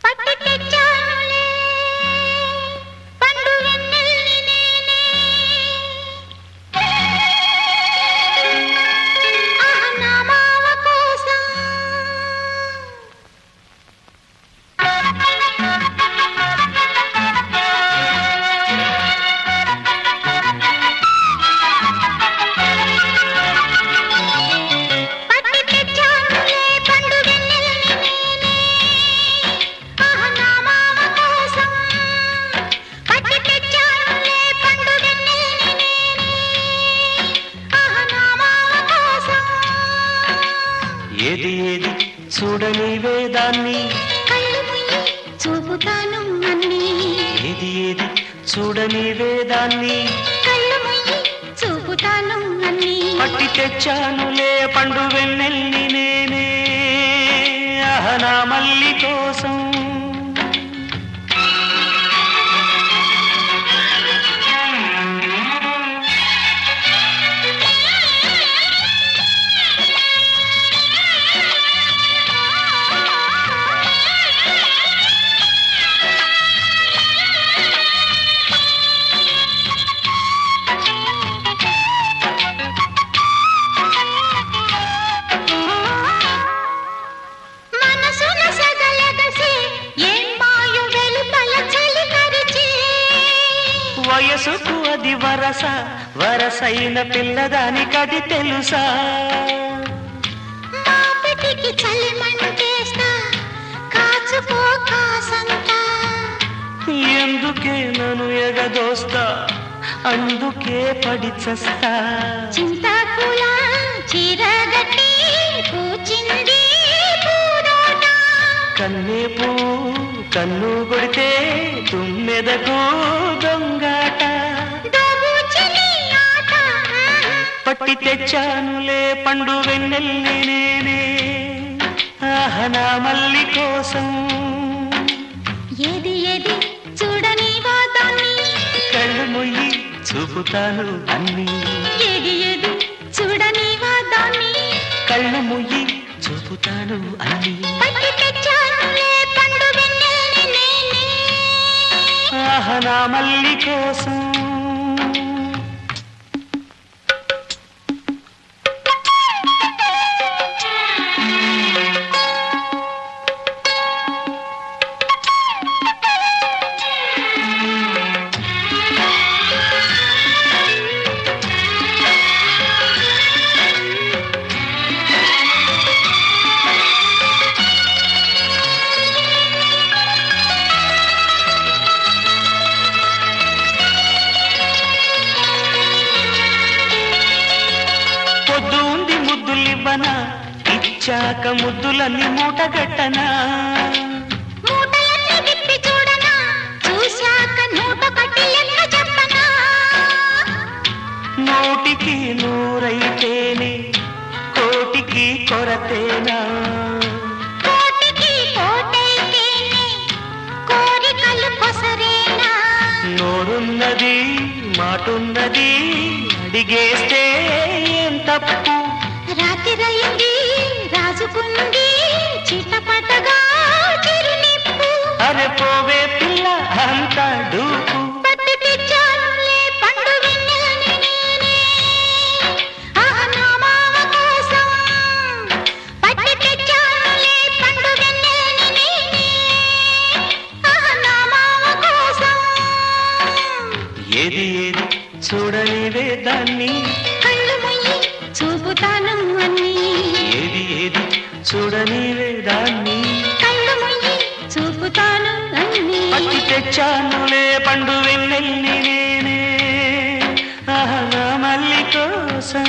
పట్టి తెచ్చానులే ఏది ఏది? చూడని వేదాన్ని. చూపుతాను ఏది ఏది? చూడని వేదాన్ని. చూపుతాను పట్టి తెచ్చానులే పండు వెన్నెల్ని నేనే. అహనా మల్లి వయసుకు అది వరస. వరసైన పిల్లదానికది తెలుసా? ఎందుకే నన్ను ఎగదోస్తా? అందుకే పడి చస్తా. చింతాకుల చీరగట్టి కూచింది కన్నే పూ కన్ను కొడితే తుమ్మెదకు దొంగాట. పట్టి తెచ్చానులే పండు వెన్నెల్ని నేనే. ఆహనా మల్లి కోసం. ఏది ఏది? చూడని వాదాన్ని కళ్ళు మొయ్యి చూపుతాను అన్నీ. ఏది ఏది? చూడని వాదాన్ని కళ్ళు మొయ్యి చూపుతాను అన్నీ. నా మల్లి కోసం ముద్దులివ్వనా ఇచ్చాక ముద్దులన్నీ మూటగట్టనా? నోటికి నూరైతేనే కోటికి కొరతేనా? నోరున్నది మాటున్నది అడిగేస్తే ఏం తప్పు? నా మావ కోసం. ఏది ఏది చూడనివే దాన్ని. కళ్ళు మొయ్యి చూపుతాను అన్నీ. ఏది ఏది చూడనివే తెచ్చానులే పండు వెన్నెల్ని నేనే ఆహా మల్లి కోసం